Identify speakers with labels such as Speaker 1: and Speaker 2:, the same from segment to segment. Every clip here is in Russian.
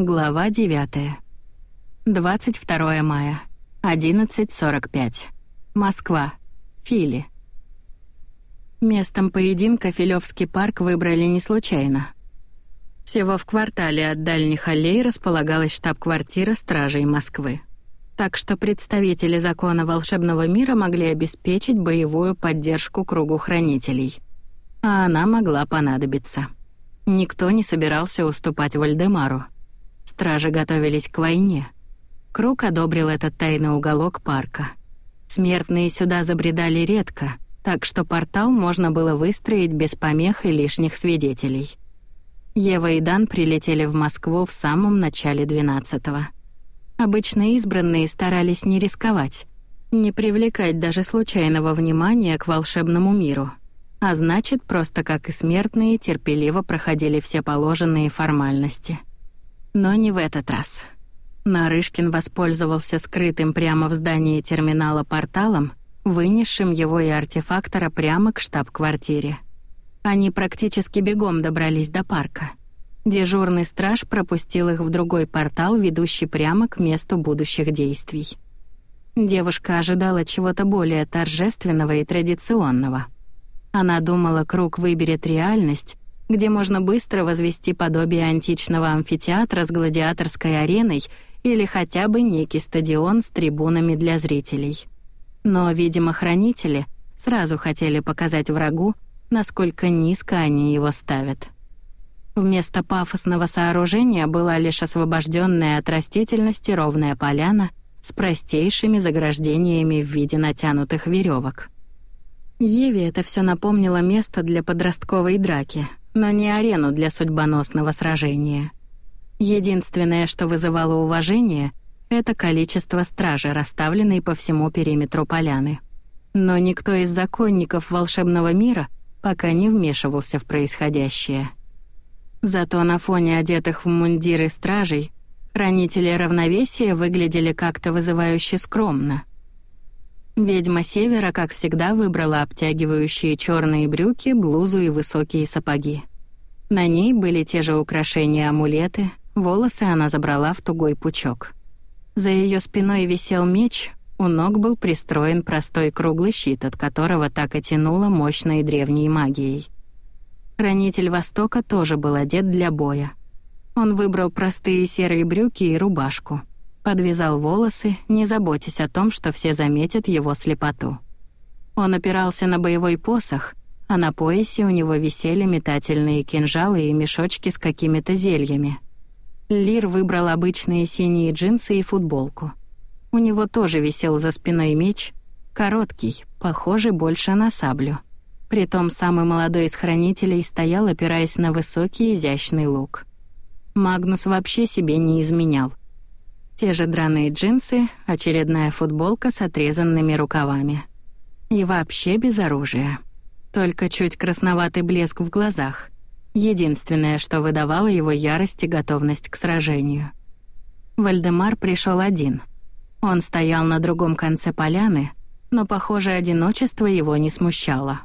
Speaker 1: Глава 9. 22 мая. 11.45. Москва. Фили. Местом поединка Филевский парк выбрали не случайно. Всего в квартале от дальних аллей располагалась штаб-квартира Стражей Москвы. Так что представители закона волшебного мира могли обеспечить боевую поддержку кругу хранителей. А она могла понадобиться. Никто не собирался уступать Вальдемару — Стражи готовились к войне. Круг одобрил этот тайный уголок парка. Смертные сюда забредали редко, так что портал можно было выстроить без помех и лишних свидетелей. Ева и Дан прилетели в Москву в самом начале 12-го. Обычно избранные старались не рисковать, не привлекать даже случайного внимания к волшебному миру. А значит, просто как и смертные, терпеливо проходили все положенные формальности — но не в этот раз. Нарышкин воспользовался скрытым прямо в здании терминала порталом, вынесшим его и артефактора прямо к штаб-квартире. Они практически бегом добрались до парка. Дежурный страж пропустил их в другой портал, ведущий прямо к месту будущих действий. Девушка ожидала чего-то более торжественного и традиционного. Она думала, круг выберет реальность, где можно быстро возвести подобие античного амфитеатра с гладиаторской ареной или хотя бы некий стадион с трибунами для зрителей. Но, видимо, хранители сразу хотели показать врагу, насколько низко они его ставят. Вместо пафосного сооружения была лишь освобожденная от растительности ровная поляна с простейшими заграждениями в виде натянутых веревок. Еве это все напомнило место для подростковой драки, но не арену для судьбоносного сражения. Единственное, что вызывало уважение, это количество стражи, расставленной по всему периметру поляны. Но никто из законников волшебного мира пока не вмешивался в происходящее. Зато на фоне одетых в мундиры стражей хранители равновесия выглядели как-то вызывающе скромно. Ведьма Севера, как всегда, выбрала обтягивающие черные брюки, блузу и высокие сапоги. На ней были те же украшения-амулеты, волосы она забрала в тугой пучок. За ее спиной висел меч, у ног был пристроен простой круглый щит, от которого так и тянуло мощной древней магией. Хранитель Востока тоже был одет для боя. Он выбрал простые серые брюки и рубашку — подвязал волосы, не заботясь о том, что все заметят его слепоту. Он опирался на боевой посох, а на поясе у него висели метательные кинжалы и мешочки с какими-то зельями. Лир выбрал обычные синие джинсы и футболку. У него тоже висел за спиной меч, короткий, похожий больше на саблю. Притом самый молодой из хранителей стоял, опираясь на высокий изящный лук. Магнус вообще себе не изменял. Те же драные джинсы, очередная футболка с отрезанными рукавами. И вообще без оружия. Только чуть красноватый блеск в глазах. Единственное, что выдавало его ярость и готовность к сражению. Вальдемар пришел один. Он стоял на другом конце поляны, но, похоже, одиночество его не смущало.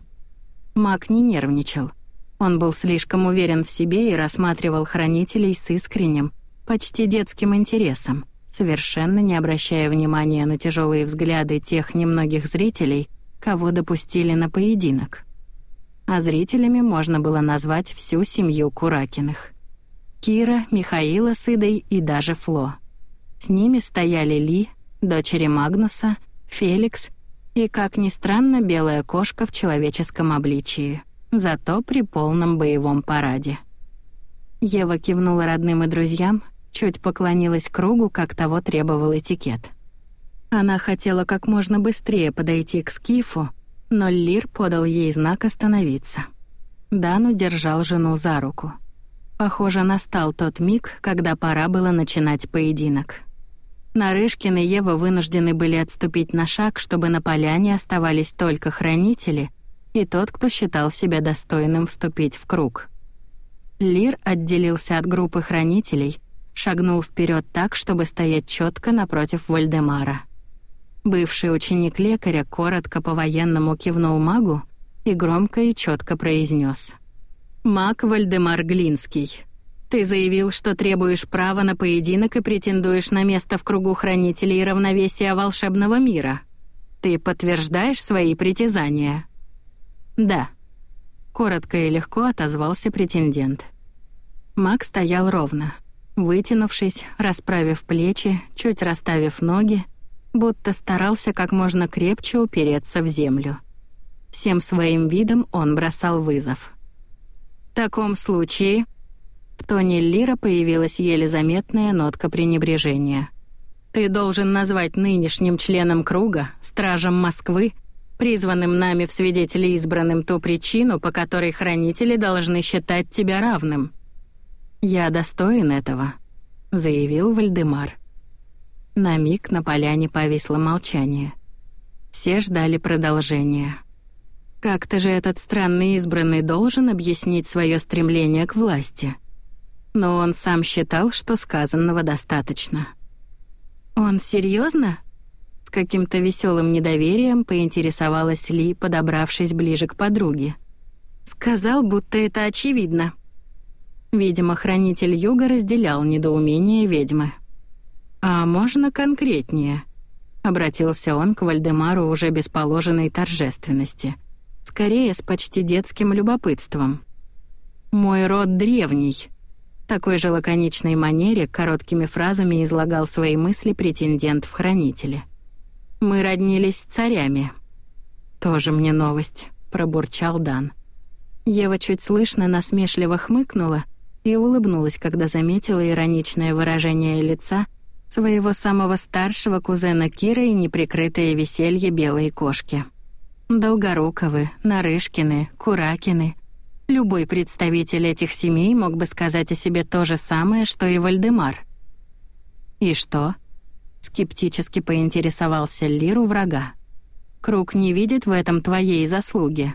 Speaker 1: Маг не нервничал. Он был слишком уверен в себе и рассматривал хранителей с искренним, почти детским интересом — совершенно не обращая внимания на тяжелые взгляды тех немногих зрителей, кого допустили на поединок. А зрителями можно было назвать всю семью Куракиных. Кира, Михаила с Идой и даже Фло. С ними стояли Ли, дочери Магнуса, Феликс и, как ни странно, белая кошка в человеческом обличии, зато при полном боевом параде. Ева кивнула родным и друзьям, чуть поклонилась кругу, как того требовал этикет. Она хотела как можно быстрее подойти к Скифу, но Лир подал ей знак остановиться. Дану держал жену за руку. Похоже, настал тот миг, когда пора было начинать поединок. Нарышкин и Ева вынуждены были отступить на шаг, чтобы на поляне оставались только хранители и тот, кто считал себя достойным вступить в круг. Лир отделился от группы хранителей шагнул вперед так, чтобы стоять четко напротив Вальдемара. Бывший ученик лекаря коротко по-военному кивнул магу и громко и четко произнес: «Маг Вальдемар Глинский, Ты заявил, что требуешь права на поединок и претендуешь на место в кругу хранителей и равновесия волшебного мира. Ты подтверждаешь свои притязания?» «Да», — коротко и легко отозвался претендент. Маг стоял ровно, вытянувшись, расправив плечи, чуть расставив ноги, будто старался как можно крепче упереться в землю. Всем своим видом он бросал вызов. «В таком случае в тоне Лира появилась еле заметная нотка пренебрежения. «Ты должен назвать нынешним членом круга, стражем Москвы, призванным нами в свидетели избранным ту причину, по которой хранители должны считать тебя равным». «Я достоин этого», — заявил Вальдемар. На миг на поляне повисло молчание. Все ждали продолжения. Как-то же этот странный избранный должен объяснить свое стремление к власти но он сам считал, что сказанного достаточно. «Он серьезно? С каким-то веселым недоверием поинтересовалась Ли, подобравшись ближе к подруге. «Сказал, будто это очевидно». Видимо, хранитель юга разделял недоумение ведьмы. «А можно конкретнее?» — обратился он к Вальдемару уже без положенной торжественности. Скорее, с почти детским любопытством. «Мой род древний», такой же лаконичной манере короткими фразами излагал свои мысли претендент в хранители. «Мы роднились царями». «Тоже мне новость», — пробурчал Дан. Ева чуть слышно насмешливо хмыкнула и улыбнулась, когда заметила ироничное выражение лица своего самого старшего кузена Кира и неприкрытое веселье белой кошки. Долгоруковы, Нарышкины, Куракины, Любой представитель этих семей мог бы сказать о себе то же самое, что и Вальдемар. «И что?» — скептически поинтересовался Лиру врага. «Круг не видит в этом твоей заслуги.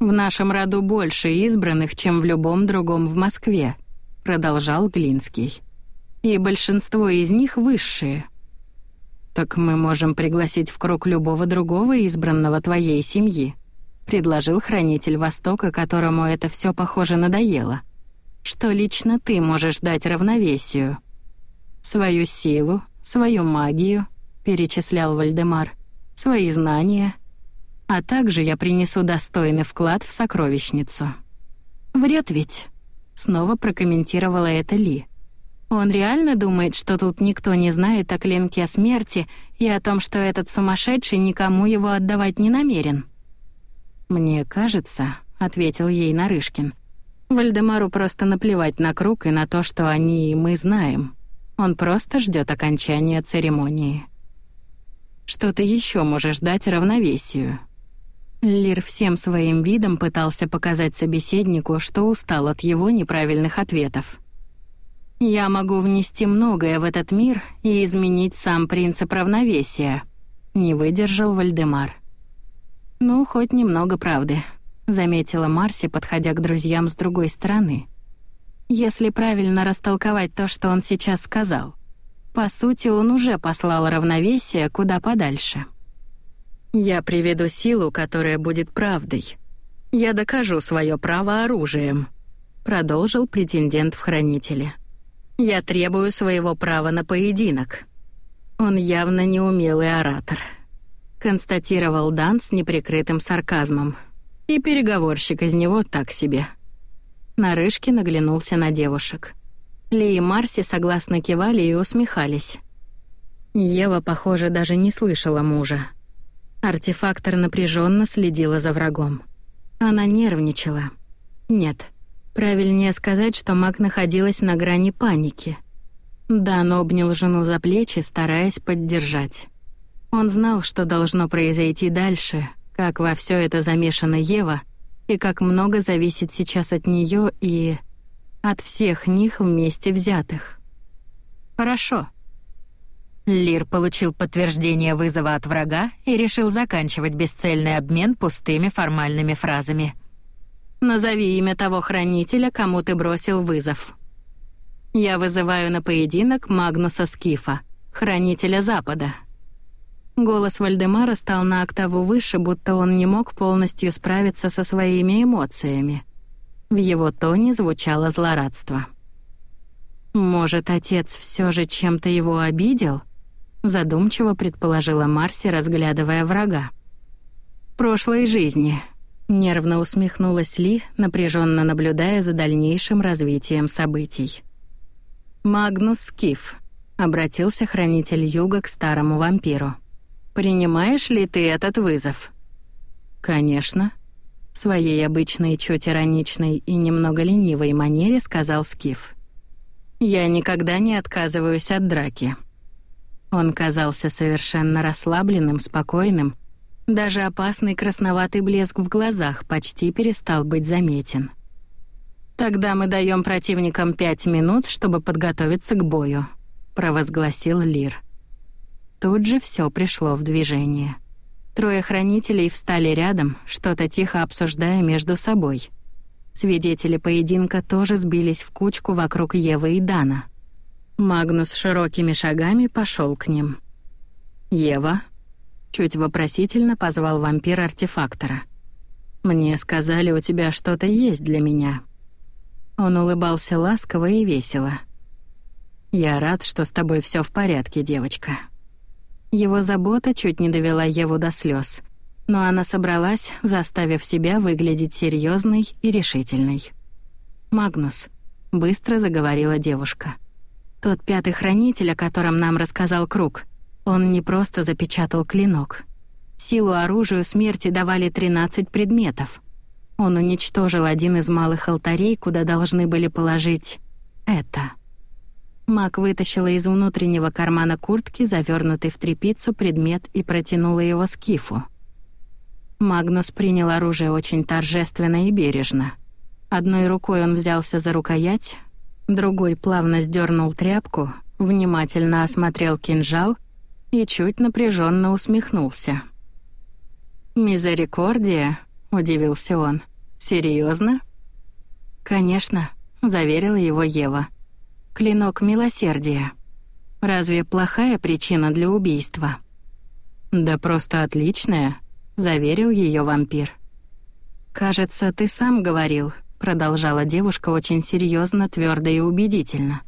Speaker 1: В нашем роду больше избранных, чем в любом другом в Москве», — продолжал Глинский. «И большинство из них высшие». «Так мы можем пригласить в круг любого другого избранного твоей семьи», предложил хранитель Востока, которому это все похоже надоело. Что лично ты можешь дать равновесию? Свою силу, свою магию, перечислял Вальдемар, свои знания, а также я принесу достойный вклад в сокровищницу. Врет ведь? Снова прокомментировала это Ли. Он реально думает, что тут никто не знает о клинке смерти и о том, что этот сумасшедший никому его отдавать не намерен. «Мне кажется», — ответил ей Нарышкин, «Вальдемару просто наплевать на круг и на то, что они и мы знаем. Он просто ждет окончания церемонии». «Что ты еще можешь дать равновесию?» Лир всем своим видом пытался показать собеседнику, что устал от его неправильных ответов. «Я могу внести многое в этот мир и изменить сам принцип равновесия», — не выдержал Вальдемар. «Ну, хоть немного правды», — заметила Марси, подходя к друзьям с другой стороны. «Если правильно растолковать то, что он сейчас сказал. По сути, он уже послал равновесие куда подальше». «Я приведу силу, которая будет правдой. Я докажу свое право оружием», — продолжил претендент в хранителе. «Я требую своего права на поединок». Он явно неумелый оратор — констатировал Дан с неприкрытым сарказмом. И переговорщик из него так себе. Нарышкин наглянулся на девушек. Ли и Марси согласно кивали и усмехались. Ева, похоже, даже не слышала мужа. Артефактор напряженно следила за врагом. Она нервничала. Нет, правильнее сказать, что маг находилась на грани паники. Дан обнял жену за плечи, стараясь поддержать. Он знал, что должно произойти дальше, как во все это замешана Ева, и как много зависит сейчас от нее и от всех них вместе взятых. Хорошо. Лир получил подтверждение вызова от врага и решил заканчивать бесцельный обмен пустыми формальными фразами. «Назови имя того хранителя, кому ты бросил вызов». «Я вызываю на поединок Магнуса Скифа, хранителя Запада», Голос Вальдемара стал на октаву выше, будто он не мог полностью справиться со своими эмоциями. В его тоне звучало злорадство. Может, отец все же чем-то его обидел? Задумчиво предположила Марси, разглядывая врага. прошлой жизни. Нервно усмехнулась Ли, напряженно наблюдая за дальнейшим развитием событий. «Магнус Скиф», — обратился хранитель юга к старому вампиру. «Принимаешь ли ты этот вызов?» «Конечно», — в своей обычной чуть ироничной и немного ленивой манере сказал Скиф. «Я никогда не отказываюсь от драки». Он казался совершенно расслабленным, спокойным. Даже опасный красноватый блеск в глазах почти перестал быть заметен. «Тогда мы даем противникам пять минут, чтобы подготовиться к бою», — провозгласил Лир. Тут же все пришло в движение. Трое хранителей встали рядом, что-то тихо обсуждая между собой. Свидетели поединка тоже сбились в кучку вокруг Евы и Дана. Магнус широкими шагами пошел к ним. «Ева?» — чуть вопросительно позвал вампир-артефактора. «Мне сказали, у тебя что-то есть для меня». Он улыбался ласково и весело. «Я рад, что с тобой все в порядке, девочка». Его забота чуть не довела Еву до слез, но она собралась, заставив себя выглядеть серьезной и решительной. «Магнус», — быстро заговорила девушка. «Тот пятый хранитель, о котором нам рассказал Круг, он не просто запечатал клинок. Силу оружию смерти давали 13 предметов. Он уничтожил один из малых алтарей, куда должны были положить это». Мак вытащила из внутреннего кармана куртки, завернутый в тряпицу, предмет и протянула его скифу. Магнус принял оружие очень торжественно и бережно. Одной рукой он взялся за рукоять, другой плавно сдернул тряпку, внимательно осмотрел кинжал и чуть напряженно усмехнулся. «Мизерикордия?» — удивился он. Серьезно? «Конечно», — заверила его Ева клинок милосердия. Разве плохая причина для убийства? Да просто отличная, заверил ее вампир. Кажется, ты сам говорил, продолжала девушка очень серьезно, твердо и убедительно.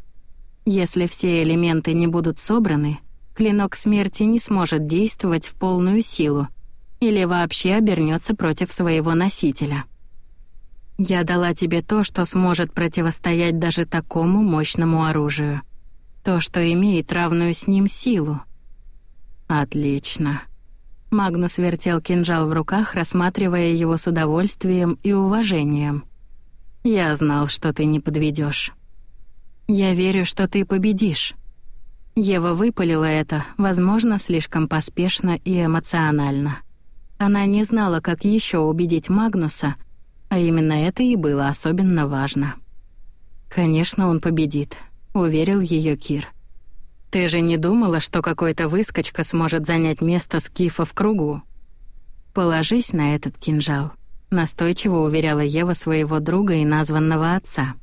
Speaker 1: Если все элементы не будут собраны, клинок смерти не сможет действовать в полную силу или вообще обернется против своего носителя. Я дала тебе то, что сможет противостоять даже такому мощному оружию. То, что имеет равную с ним силу. Отлично. Магнус вертел кинжал в руках, рассматривая его с удовольствием и уважением. Я знал, что ты не подведешь. Я верю, что ты победишь. Ева выпалила это, возможно, слишком поспешно и эмоционально. Она не знала, как еще убедить Магнуса — а именно это и было особенно важно. «Конечно, он победит», — уверил ее Кир. «Ты же не думала, что какой-то выскочка сможет занять место Скифа в кругу?» «Положись на этот кинжал», — настойчиво уверяла Ева своего друга и названного отца.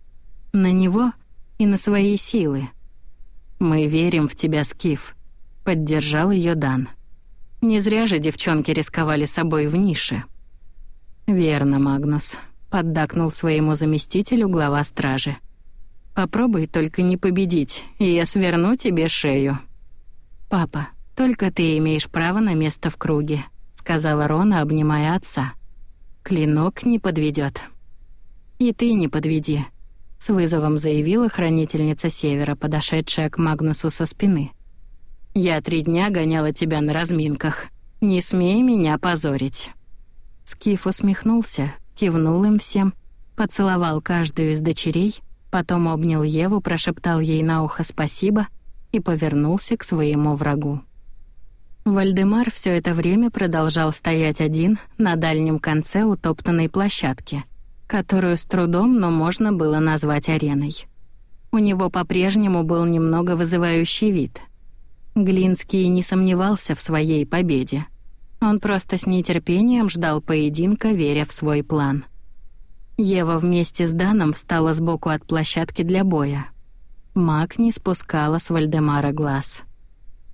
Speaker 1: «На него и на свои силы». «Мы верим в тебя, Скиф», — поддержал ее Дан. «Не зря же девчонки рисковали собой в нише». «Верно, Магнус», — поддакнул своему заместителю глава стражи. «Попробуй только не победить, и я сверну тебе шею». «Папа, только ты имеешь право на место в круге», — сказала Рона, обнимая отца. «Клинок не подведет. «И ты не подведи», — с вызовом заявила хранительница Севера, подошедшая к Магнусу со спины. «Я три дня гоняла тебя на разминках. Не смей меня позорить». Скиф усмехнулся, кивнул им всем, поцеловал каждую из дочерей, потом обнял Еву, прошептал ей на ухо «спасибо» и повернулся к своему врагу. Вальдемар все это время продолжал стоять один на дальнем конце утоптанной площадки, которую с трудом, но можно было назвать ареной. У него по-прежнему был немного вызывающий вид. Глинский не сомневался в своей победе. Он просто с нетерпением ждал поединка, веря в свой план. Ева вместе с Даном встала сбоку от площадки для боя. Маг не спускала с Вальдемара глаз.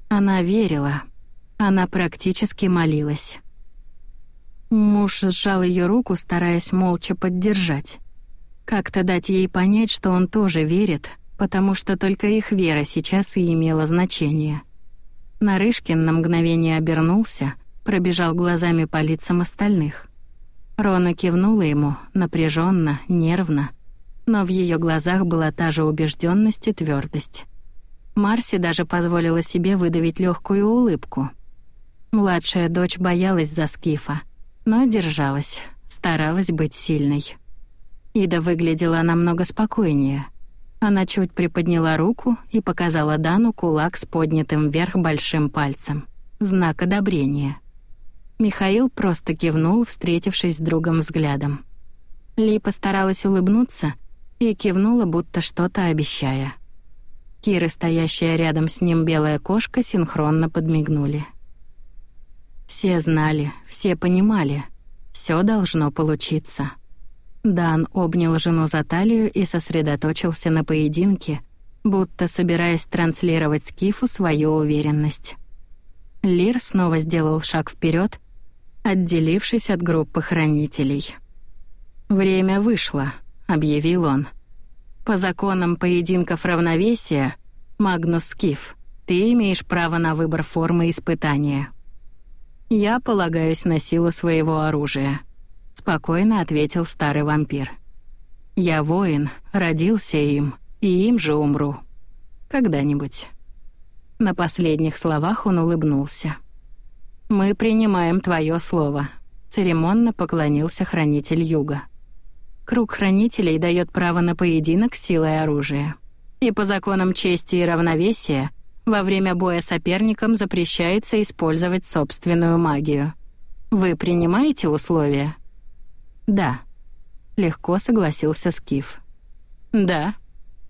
Speaker 1: Она верила. Она практически молилась. Муж сжал ее руку, стараясь молча поддержать. Как-то дать ей понять, что он тоже верит, потому что только их вера сейчас и имела значение. Нарышкин на мгновение обернулся, пробежал глазами по лицам остальных. Рона кивнула ему, напряженно, нервно, но в ее глазах была та же убежденность и твердость. Марси даже позволила себе выдавить легкую улыбку. Младшая дочь боялась за Скифа, но держалась, старалась быть сильной. Ида выглядела намного спокойнее. Она чуть приподняла руку и показала Дану кулак с поднятым вверх большим пальцем. Знак одобрения. Михаил просто кивнул, встретившись с другом взглядом. Ли постаралась улыбнуться и кивнула, будто что-то обещая. Кира, стоящая рядом с ним белая кошка, синхронно подмигнули. Все знали, все понимали. Все должно получиться. Дан обнял жену за талию и сосредоточился на поединке, будто собираясь транслировать Скифу свою уверенность. Лир снова сделал шаг вперед, отделившись от группы хранителей. «Время вышло», — объявил он. По законам поединков равновесия, Магнус Скиф, ты имеешь право на выбор формы испытания. Я полагаюсь на силу своего оружия, спокойно ответил старый вампир. Я воин, родился им, и им же умру. Когда-нибудь. На последних словах он улыбнулся. Мы принимаем твое слово, церемонно поклонился хранитель юга. Круг хранителей дает право на поединок силой оружия. И по законам чести и равновесия во время боя соперникам запрещается использовать собственную магию. Вы принимаете условия? Да. Легко согласился Скиф. Да.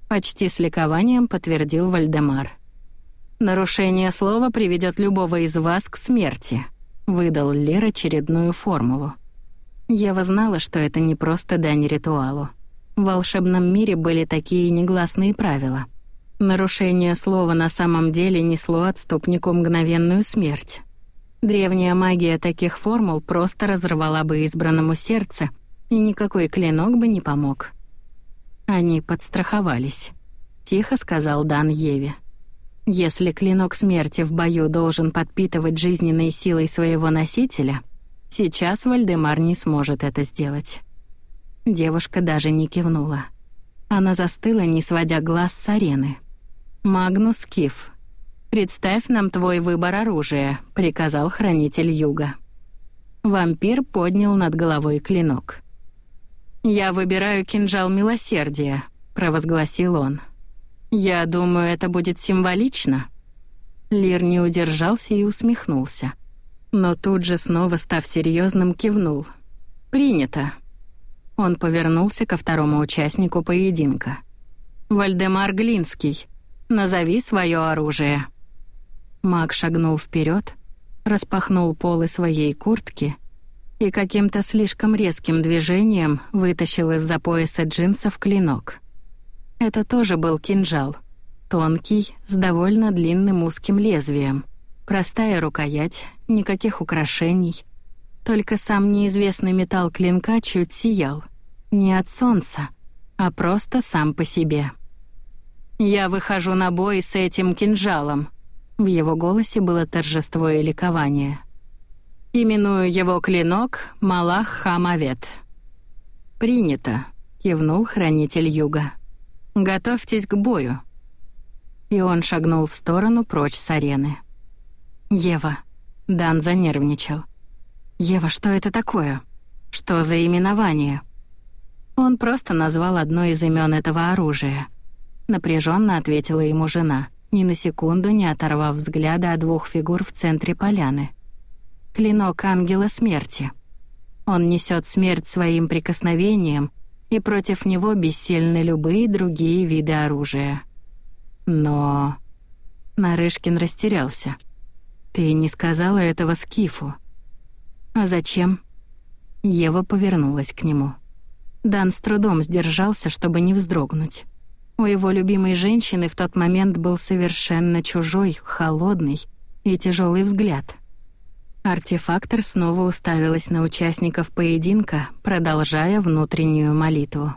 Speaker 1: Почти с ликованием подтвердил Вальдемар. Нарушение слова приведет любого из вас к смерти, выдал Лер очередную формулу. Ева знала, что это не просто дань ритуалу. В волшебном мире были такие негласные правила. Нарушение слова на самом деле несло отступнику мгновенную смерть. Древняя магия таких формул просто разорвала бы избранному сердце, и никакой клинок бы не помог. Они подстраховались. Тихо сказал Дан Еве. Если клинок смерти в бою должен подпитывать жизненной силой своего носителя — Сейчас Вальдемар не сможет это сделать. Девушка даже не кивнула. Она застыла, не сводя глаз с арены. «Магнус Скиф, представь нам твой выбор оружия», — приказал хранитель юга. Вампир поднял над головой клинок. «Я выбираю кинжал милосердия», — провозгласил он. «Я думаю, это будет символично». Лир не удержался и усмехнулся но тут же, снова став серьезным, кивнул. «Принято». Он повернулся ко второму участнику поединка. «Вальдемар Глинский, назови свое оружие». Маг шагнул вперед, распахнул полы своей куртки и каким-то слишком резким движением вытащил из-за пояса джинсов клинок. Это тоже был кинжал, тонкий, с довольно длинным узким лезвием — Простая рукоять, никаких украшений. Только сам неизвестный металл клинка чуть сиял. Не от солнца, а просто сам по себе. «Я выхожу на бой с этим кинжалом», — в его голосе было торжество и ликование. «Именую его клинок Малах Хамавет». «Принято», — кивнул хранитель юга. «Готовьтесь к бою». И он шагнул в сторону прочь с арены. «Ева». Дан занервничал. «Ева, что это такое? Что за именование?» Он просто назвал одно из имен этого оружия. Напряженно ответила ему жена, ни на секунду не оторвав взгляда от двух фигур в центре поляны. Клинок ангела смерти. Он несет смерть своим прикосновением, и против него бессильны любые другие виды оружия. Но... Нарышкин растерялся. «Ты не сказала этого Скифу». «А зачем?» Ева повернулась к нему. Дан с трудом сдержался, чтобы не вздрогнуть. У его любимой женщины в тот момент был совершенно чужой, холодный и тяжелый взгляд. Артефактор снова уставилась на участников поединка, продолжая внутреннюю молитву.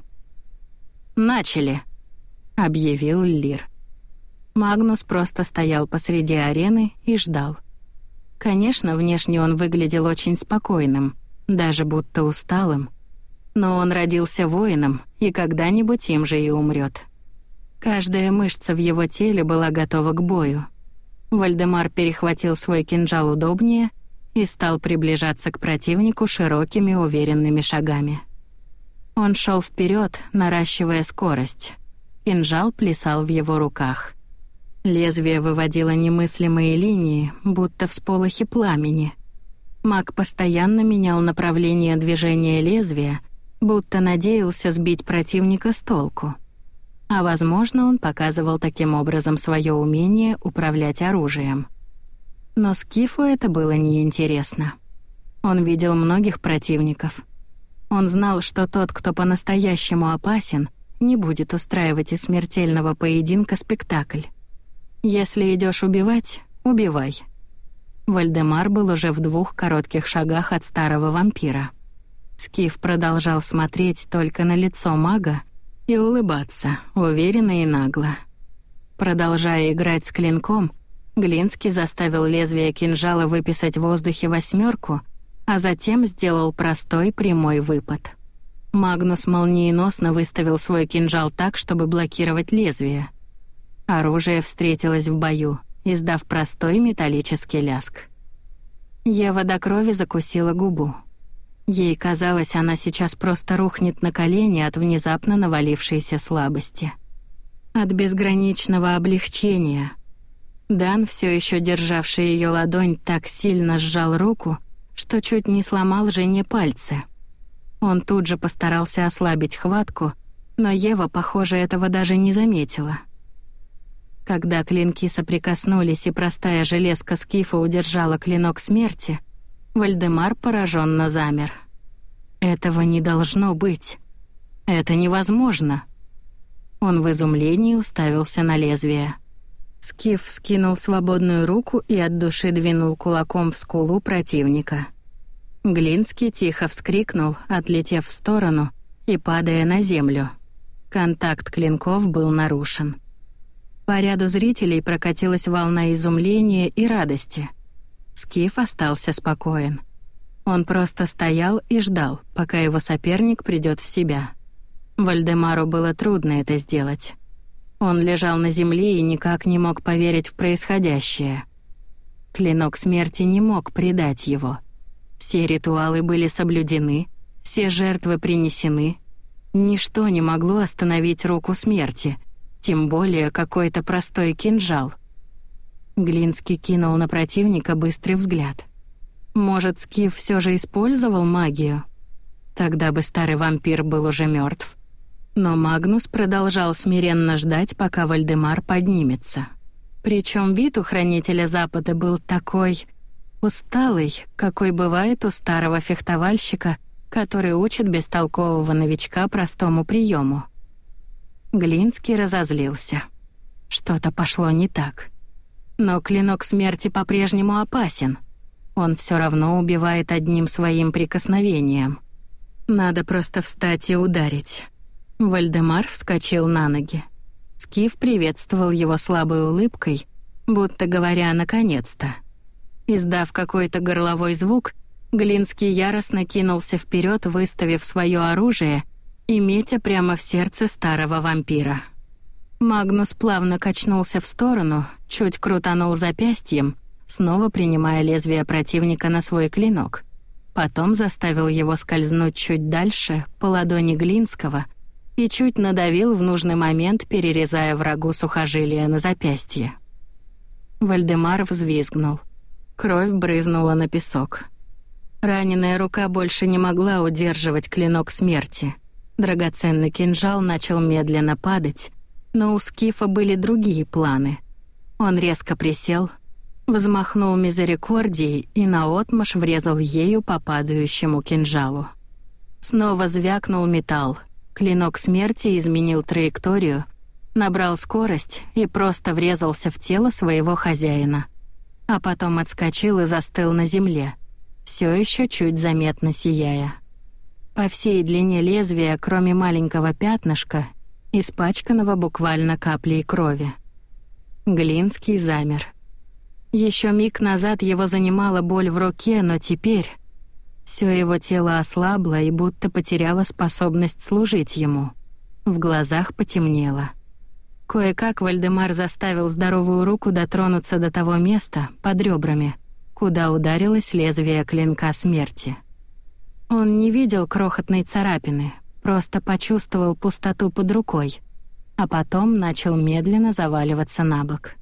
Speaker 1: «Начали!» — объявил Лир. Магнус просто стоял посреди арены и ждал. Конечно, внешне он выглядел очень спокойным, даже будто усталым. Но он родился воином и когда-нибудь им же и умрет. Каждая мышца в его теле была готова к бою. Вальдемар перехватил свой кинжал удобнее и стал приближаться к противнику широкими уверенными шагами. Он шел вперед, наращивая скорость. Кинжал плясал в его руках. Лезвие выводило немыслимые линии, будто всполохи пламени. Маг постоянно менял направление движения лезвия, будто надеялся сбить противника с толку. А возможно, он показывал таким образом свое умение управлять оружием. Но Скифу это было неинтересно. Он видел многих противников. Он знал, что тот, кто по-настоящему опасен, не будет устраивать из смертельного поединка спектакль. Если идешь убивать, убивай. Вальдемар был уже в двух коротких шагах от старого вампира. Скиф продолжал смотреть только на лицо мага и улыбаться, уверенно и нагло. Продолжая играть с клинком, Глинский заставил лезвие кинжала выписать в воздухе восьмерку, а затем сделал простой прямой выпад. Магнус молниеносно выставил свой кинжал так, чтобы блокировать лезвие. Оружие встретилось в бою, издав простой металлический ляск. Ева до крови закусила губу. Ей казалось, она сейчас просто рухнет на колени от внезапно навалившейся слабости. От безграничного облегчения — Дан, все еще державший ее ладонь, так сильно сжал руку, что чуть не сломал жене пальцы. Он тут же постарался ослабить хватку, но Ева, похоже, этого даже не заметила. Когда клинки соприкоснулись и простая железка скифа удержала клинок смерти, Вальдемар пораженно замер. «Этого не должно быть. Это невозможно». Он в изумлении уставился на лезвие. Скиф скинул свободную руку и от души двинул кулаком в скулу противника. Глинский тихо вскрикнул, отлетев в сторону и падая на землю. Контакт клинков был нарушен. По ряду зрителей прокатилась волна изумления и радости. Скиф остался спокоен. Он просто стоял и ждал, пока его соперник придет в себя. Вальдемару было трудно это сделать. Он лежал на земле и никак не мог поверить в происходящее. Клинок смерти не мог предать его. Все ритуалы были соблюдены, все жертвы принесены. Ничто не могло остановить руку смерти, тем более какой-то простой кинжал. Глинский кинул на противника быстрый взгляд. Может, Скиф все же использовал магию? Тогда бы старый вампир был уже мертв. Но Магнус продолжал смиренно ждать, пока Вальдемар поднимется. Причем вид у хранителя Запада был такой усталый, какой бывает у старого фехтовальщика, который учит бестолкового новичка простому приему. Глинский разозлился. Что-то пошло не так. Но клинок смерти по-прежнему опасен. Он все равно убивает одним своим прикосновением. Надо просто встать и ударить. Вальдемар вскочил на ноги. Скиф приветствовал его слабой улыбкой, будто говоря «наконец-то». Издав какой-то горловой звук, Глинский яростно кинулся вперед, выставив свое оружие и метя прямо в сердце старого вампира. Магнус плавно качнулся в сторону, чуть крутанул запястьем, снова принимая лезвие противника на свой клинок. Потом заставил его скользнуть чуть дальше, по ладони Глинского, и чуть надавил в нужный момент, перерезая врагу сухожилие на запястье. Вальдемар взвизгнул. Кровь брызнула на песок. Раненая рука больше не могла удерживать клинок смерти. Драгоценный кинжал начал медленно падать, но у Скифа были другие планы. Он резко присел, взмахнул мизерикордией и наотмашь врезал ею по падающему кинжалу. Снова звякнул металл, Клинок смерти изменил траекторию, набрал скорость и просто врезался в тело своего хозяина. А потом отскочил и застыл на земле, все еще чуть заметно сияя. По всей длине лезвия, кроме маленького пятнышка, испачканного буквально каплей крови. Глинский замер. Еще миг назад его занимала боль в руке, но теперь все его тело ослабло и будто потеряло способность служить ему. В глазах потемнело. Кое-как Вальдемар заставил здоровую руку дотронуться до того места, под ребрами, куда ударилось лезвие клинка смерти. Он не видел крохотной царапины, просто почувствовал пустоту под рукой, а потом начал медленно заваливаться на бок.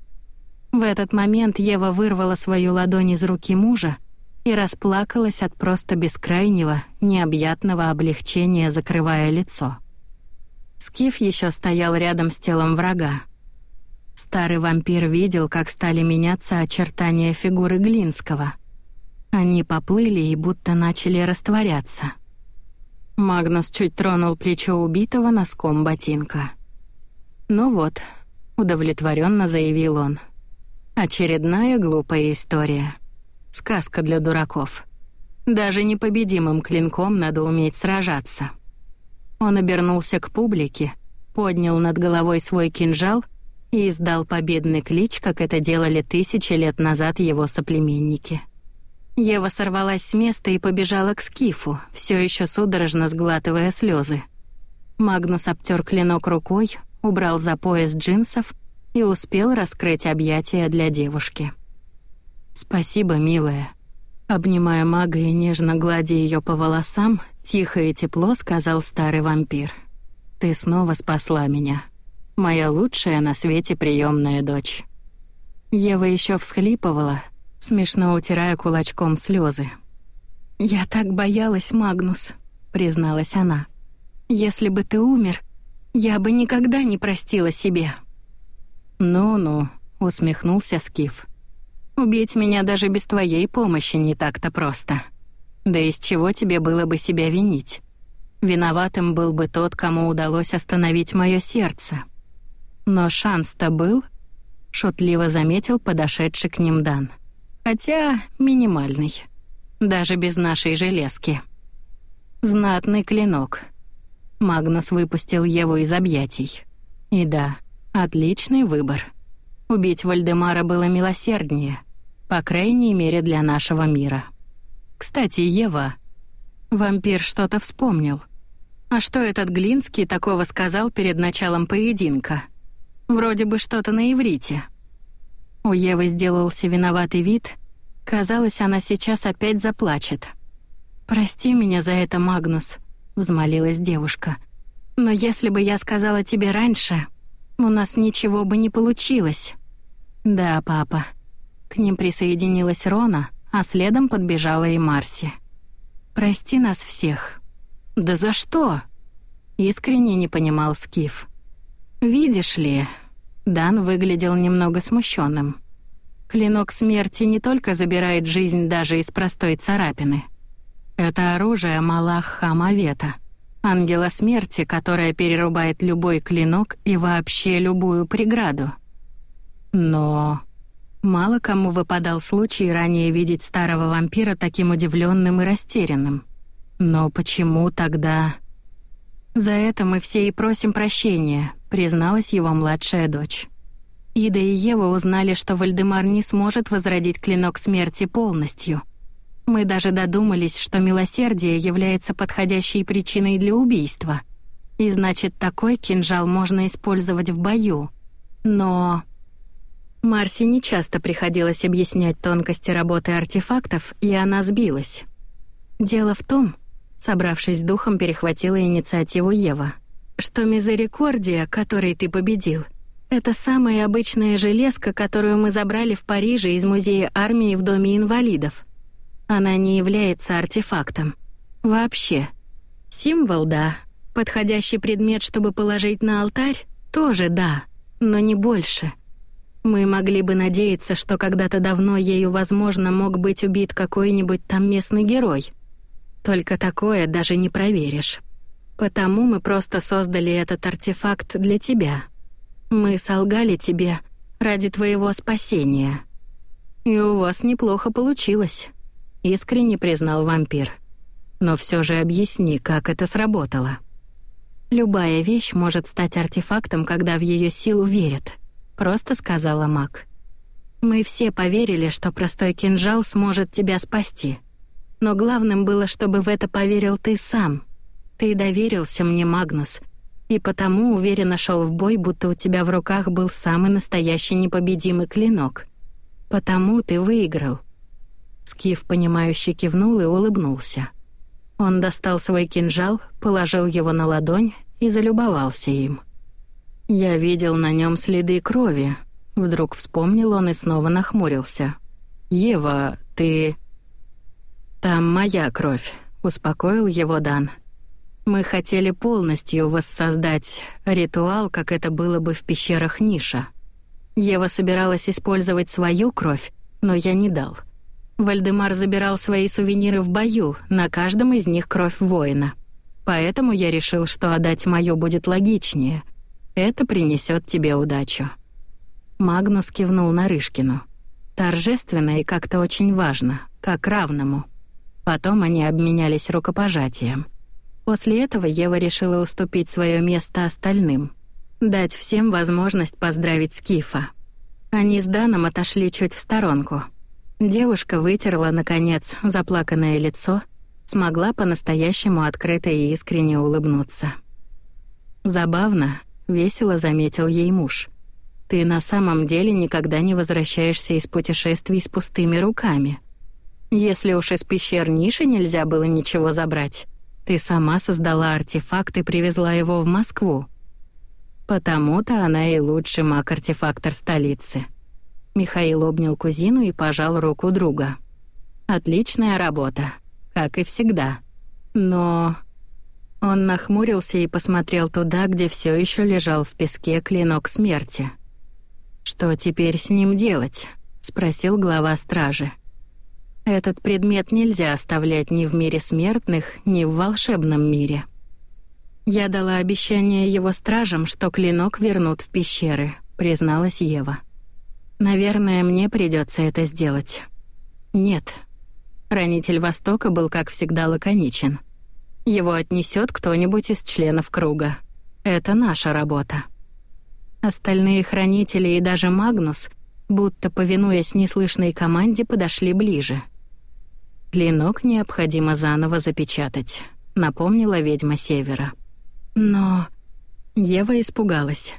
Speaker 1: В этот момент Ева вырвала свою ладонь из руки мужа и расплакалась от просто бескрайнего, необъятного облегчения, закрывая лицо. Скиф еще стоял рядом с телом врага. Старый вампир видел, как стали меняться очертания фигуры Глинского. Они поплыли и будто начали растворяться. Магнус чуть тронул плечо убитого носком ботинка. «Ну вот», — удовлетворенно заявил он. «Очередная глупая история. Сказка для дураков. Даже непобедимым клинком надо уметь сражаться». Он обернулся к публике, поднял над головой свой кинжал и издал победный клич, как это делали тысячи лет назад его соплеменники. Ева сорвалась с места и побежала к скифу, все еще судорожно сглатывая слезы. Магнус обтер клинок рукой, убрал за пояс джинсов и успел раскрыть объятия для девушки. «Спасибо, милая», Обнимая мага и нежно гладя ее по волосам, тихо и тепло сказал старый вампир. «Ты снова спасла меня. Моя лучшая на свете приемная дочь». Ева еще всхлипывала, смешно утирая кулачком слезы. «Я так боялась, Магнус», — призналась она. «Если бы ты умер, я бы никогда не простила себе». «Ну-ну», — усмехнулся Скиф. Убить меня даже без твоей помощи не так-то просто. Да из чего тебе было бы себя винить? Виноватым был бы тот, кому удалось остановить мое сердце. Но шанс-то был, шутливо заметил подошедший к ним Дан. Хотя минимальный. Даже без нашей железки. Знатный клинок. Магнус выпустил его из объятий. И да, отличный выбор. Убить Вальдемара было милосерднее, по крайней мере для нашего мира. Кстати, Ева... Вампир что-то вспомнил. А что этот Глинский такого сказал перед началом поединка? Вроде бы что-то на иврите. У Евы сделался виноватый вид. Казалось, она сейчас опять заплачет. «Прости меня за это, Магнус», — взмолилась девушка. «Но если бы я сказала тебе раньше, у нас ничего бы не получилось». «Да, папа». К ним присоединилась Рона, а следом подбежала и Марси. «Прости нас всех». «Да за что?» Искренне не понимал Скиф. «Видишь ли...» Дан выглядел немного смущенным. Клинок смерти не только забирает жизнь даже из простой царапины. Это оружие Малах Хамавета, ангела смерти, которая перерубает любой клинок и вообще любую преграду. Но мало кому выпадал случай ранее видеть старого вампира таким удивленным и растерянным. Но почему тогда... «За это мы все и просим прощения», — призналась его младшая дочь. Ида и Ева узнали, что Вальдемар не сможет возродить клинок смерти полностью. Мы даже додумались, что милосердие является подходящей причиной для убийства. И значит, такой кинжал можно использовать в бою. Но... Марсе нечасто приходилось объяснять тонкости работы артефактов, и она сбилась. Дело в том, собравшись духом, перехватила инициативу Ева, что мизерикордия, которой ты победил, это самая обычная железка, которую мы забрали в Париже из музея армии в Доме инвалидов. Она не является артефактом. Вообще. Символ — да. Подходящий предмет, чтобы положить на алтарь — тоже да, но не больше — мы могли бы надеяться, что когда-то давно ею, возможно, мог быть убит какой-нибудь там местный герой. Только такое даже не проверишь. Потому мы просто создали этот артефакт для тебя. Мы солгали тебе ради твоего спасения. И у вас неплохо получилось, искренне признал вампир. Но все же объясни, как это сработало. «Любая вещь может стать артефактом, когда в ее силу верят», — просто сказала маг. «Мы все поверили, что простой кинжал сможет тебя спасти. Но главным было, чтобы в это поверил ты сам. Ты доверился мне, Магнус, и потому уверенно шел в бой, будто у тебя в руках был самый настоящий непобедимый клинок. Потому ты выиграл». Скиф, понимающе кивнул и улыбнулся. Он достал свой кинжал, положил его на ладонь и залюбовался им. Я видел на нем следы крови. Вдруг вспомнил он и снова нахмурился. «Ева, ты...» «Там моя кровь», — успокоил его Дан. «Мы хотели полностью воссоздать ритуал, как это было бы в пещерах Ниша. Ева собиралась использовать свою кровь, но я не дал». Вальдемар забирал свои сувениры в бою, на каждом из них кровь воина. Поэтому я решил, что отдать моё будет логичнее. Это принесет тебе удачу». Магнус кивнул на Рышкину. Торжественно и как-то очень важно, как равному. Потом они обменялись рукопожатием. После этого Ева решила уступить свое место остальным, дать всем возможность поздравить Скифа. Они с Даном отошли чуть в сторонку — Девушка вытерла, наконец, заплаканное лицо, смогла по-настоящему открыто и искренне улыбнуться. «Забавно», — весело заметил ей муж. «Ты на самом деле никогда не возвращаешься из путешествий с пустыми руками. Если уж из пещер Ниши нельзя было ничего забрать, ты сама создала артефакт и привезла его в Москву. Потому-то она и лучший маг-артефактор столицы». Михаил обнял кузину и пожал руку друга. «Отличная работа, как и всегда. Но...» Он нахмурился и посмотрел туда, где все еще лежал в песке клинок смерти. «Что теперь с ним делать?» — спросил глава стражи. «Этот предмет нельзя оставлять ни в мире смертных, ни в волшебном мире». «Я дала обещание его стражам, что клинок вернут в пещеры», — призналась Ева. Наверное, мне придется это сделать. Нет. Хранитель Востока был, как всегда, лаконичен. Его отнесет кто-нибудь из членов круга. Это наша работа. Остальные хранители и даже Магнус, будто повинуясь неслышной команде, подошли ближе. Клинок необходимо заново запечатать, напомнила ведьма Севера. Но Ева испугалась.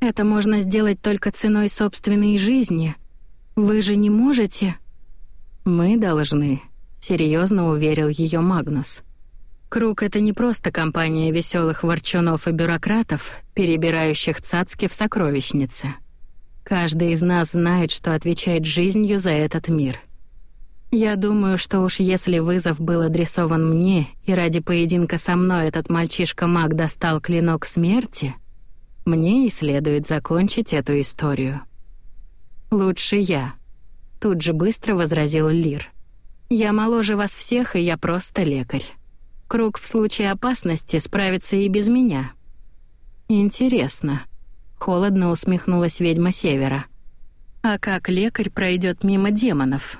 Speaker 1: Это можно сделать только ценой собственной жизни. Вы же не можете...» «Мы должны», — серьезно уверил ее Магнус. «Круг — это не просто компания веселых ворчунов и бюрократов, перебирающих цацки в сокровищнице. Каждый из нас знает, что отвечает жизнью за этот мир. Я думаю, что уж если вызов был адресован мне, и ради поединка со мной этот мальчишка-маг достал клинок смерти, мне и следует закончить эту историю. «Лучше я», — тут же быстро возразил Лир. «Я моложе вас всех, и я просто лекарь. Круг в случае опасности справится и без меня». «Интересно», — холодно усмехнулась ведьма Севера. «А как лекарь пройдет мимо демонов?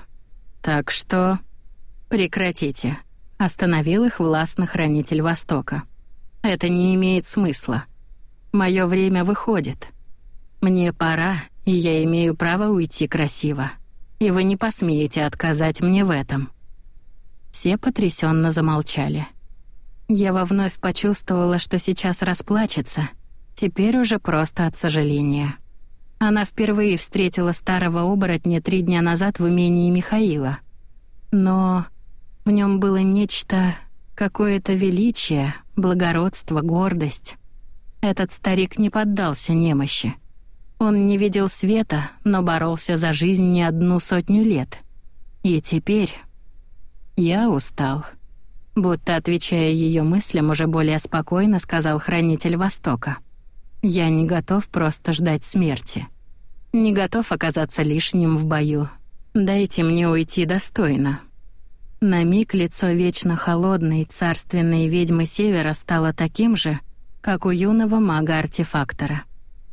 Speaker 1: Так что...» «Прекратите», — остановил их властный хранитель Востока. «Это не имеет смысла». Мое время выходит. Мне пора, и я имею право уйти красиво. И вы не посмеете отказать мне в этом». Все потрясенно замолчали. Ева вновь почувствовала, что сейчас расплачется, теперь уже просто от сожаления. Она впервые встретила старого оборотня три дня назад в имении Михаила. Но в нем было нечто, какое-то величие, благородство, гордость. Этот старик не поддался немощи. Он не видел света, но боролся за жизнь не одну сотню лет. И теперь... Я устал. Будто отвечая ее мыслям, уже более спокойно сказал хранитель Востока. Я не готов просто ждать смерти. Не готов оказаться лишним в бою. Дайте мне уйти достойно. На миг лицо вечно холодной царственной ведьмы Севера стало таким же, как у юного мага-артефактора,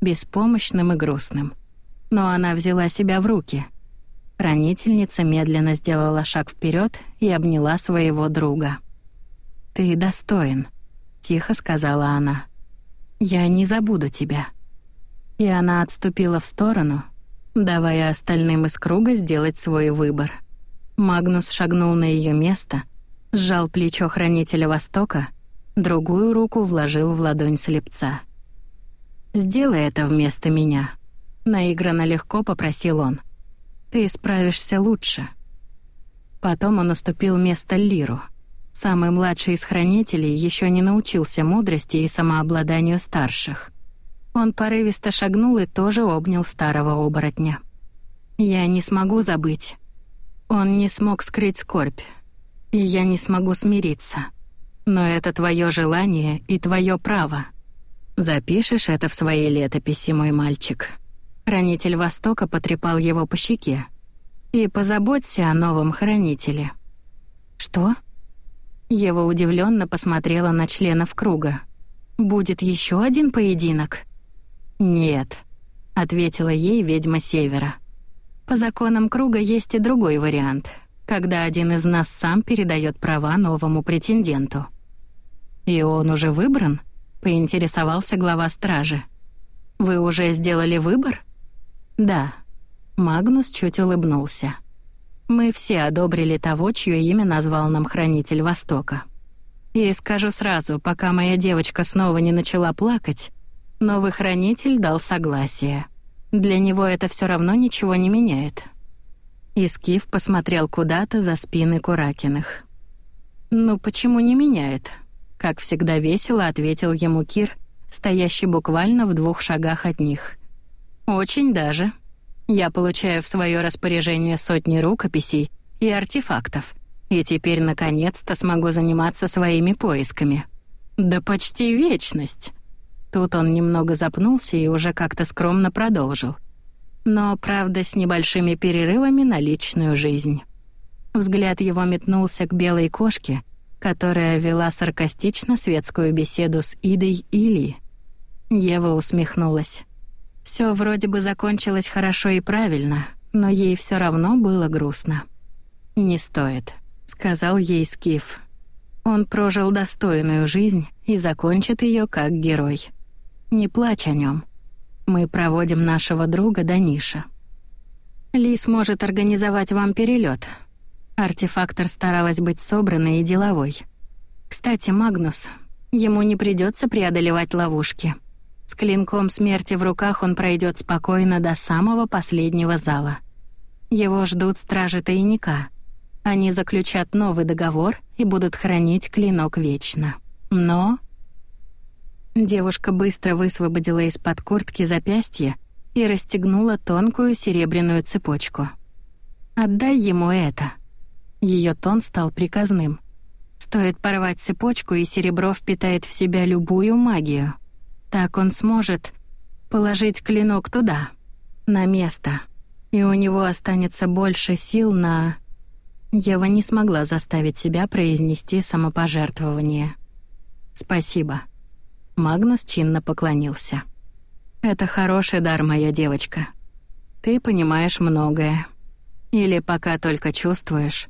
Speaker 1: беспомощным и грустным. Но она взяла себя в руки. Хранительница медленно сделала шаг вперед и обняла своего друга. «Ты достоин», — тихо сказала она. Я не забуду тебя». И она отступила в сторону, давая остальным из круга сделать свой выбор. Магнус шагнул на ее место, сжал плечо хранителя Востока, другую руку вложил в ладонь слепца. «Сделай это вместо меня», — наигранно легко попросил он. «Ты справишься лучше». Потом он уступил место Лиру. Самый младший из хранителей еще не научился мудрости и самообладанию старших. Он порывисто шагнул и тоже обнял старого оборотня. «Я не смогу забыть. Он не смог скрыть скорбь. И я не смогу смириться. Но это твое желание и твое право. Запишешь это в своей летописи, мой мальчик». Хранитель Востока потрепал его по щеке. «И позаботься о новом хранителе». «Что?» Ева удивленно посмотрела на членов круга. «Будет еще один поединок?» «Нет», — ответила ей ведьма Севера. «По законам круга есть и другой вариант, когда один из нас сам передает права новому претенденту». «И он уже выбран?» — поинтересовался глава стражи. «Вы уже сделали выбор?» «Да». Магнус чуть улыбнулся. Мы все одобрили того, чье имя назвал нам Хранитель Востока. И скажу сразу, пока моя девочка снова не начала плакать, новый Хранитель дал согласие. Для него это все равно ничего не меняет. Искив посмотрел куда-то за спины Куракиных. «Ну почему не меняет?» Как всегда весело ответил ему Кир, стоящий буквально в двух шагах от них. «Очень даже», я получаю в свое распоряжение сотни рукописей и артефактов, и теперь наконец-то смогу заниматься своими поисками. Да почти вечность. Тут он немного запнулся и уже как-то скромно продолжил. Но, правда, с небольшими перерывами на личную жизнь. Взгляд его метнулся к белой кошке, которая вела саркастично светскую беседу с Идой и Ли. Ева усмехнулась. Все вроде бы закончилось хорошо и правильно, но ей все равно было грустно. «Не стоит», — сказал ей Скиф. Он прожил достойную жизнь и закончит ее как герой. Не плачь о нем. Мы проводим нашего друга до Ниша. Ли сможет организовать вам перелет. Артефактор старалась быть собранной и деловой. Кстати, Магнус, ему не придется преодолевать ловушки. С клинком смерти в руках он пройдет спокойно до самого последнего зала. Его ждут стражи тайника. Они заключат новый договор и будут хранить клинок вечно. Но... Девушка быстро высвободила из-под куртки запястье и расстегнула тонкую серебряную цепочку. «Отдай ему это». Ее тон стал приказным. Стоит порвать цепочку, и серебро впитает в себя любую магию. Так он сможет положить клинок туда, на место, и у него останется больше сил на... Ева не смогла заставить себя произнести самопожертвование. «Спасибо». Магнус чинно поклонился. «Это хороший дар, моя девочка. Ты понимаешь многое. Или пока только чувствуешь.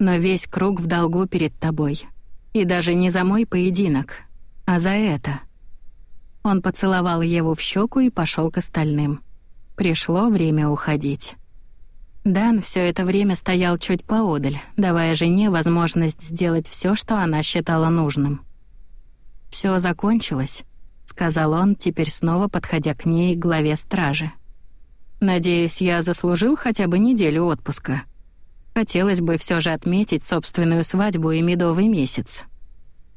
Speaker 1: Но весь круг в долгу перед тобой. И даже не за мой поединок, а за это». Он поцеловал Еву в щеку и пошел к остальным. Пришло время уходить. Дан все это время стоял чуть поодаль, давая жене возможность сделать все, что она считала нужным. Все закончилось», — сказал он, теперь снова подходя к ней к главе стражи. «Надеюсь, я заслужил хотя бы неделю отпуска. Хотелось бы все же отметить собственную свадьбу и медовый месяц».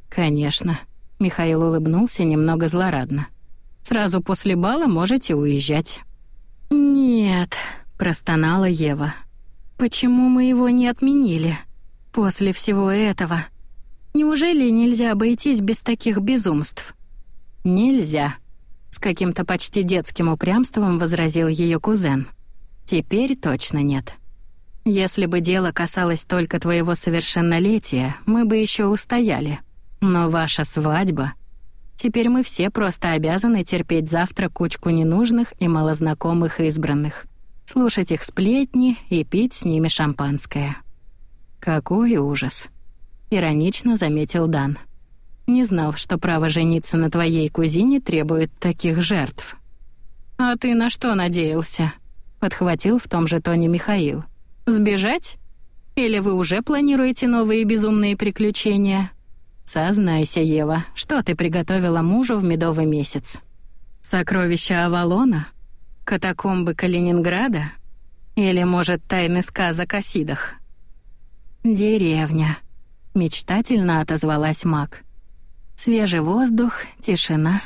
Speaker 1: «Конечно», Михаил улыбнулся немного злорадно. «Сразу после бала можете уезжать». «Нет», — простонала Ева. «Почему мы его не отменили? После всего этого. Неужели нельзя обойтись без таких безумств?» «Нельзя», — с каким-то почти детским упрямством возразил ее кузен. «Теперь точно нет. Если бы дело касалось только твоего совершеннолетия, мы бы еще устояли. Но ваша свадьба... Теперь мы все просто обязаны терпеть завтра кучку ненужных и малознакомых избранных, слушать их сплетни и пить с ними шампанское. Какой ужас. Иронично заметил Дан. Не знал, что право жениться на твоей кузине требует таких жертв. «А ты на что надеялся?» — подхватил в том же тоне Михаил. «Сбежать? Или вы уже планируете новые безумные приключения?» «Сознайся, Ева, что ты приготовила мужу в медовый месяц?» «Сокровища Авалона? Катакомбы Калининграда? Или, может, тайный сказок о Сидах?» «Деревня», — мечтательно отозвалась маг. «Свежий воздух, тишина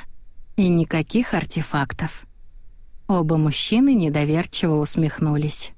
Speaker 1: и никаких артефактов». Оба мужчины недоверчиво усмехнулись.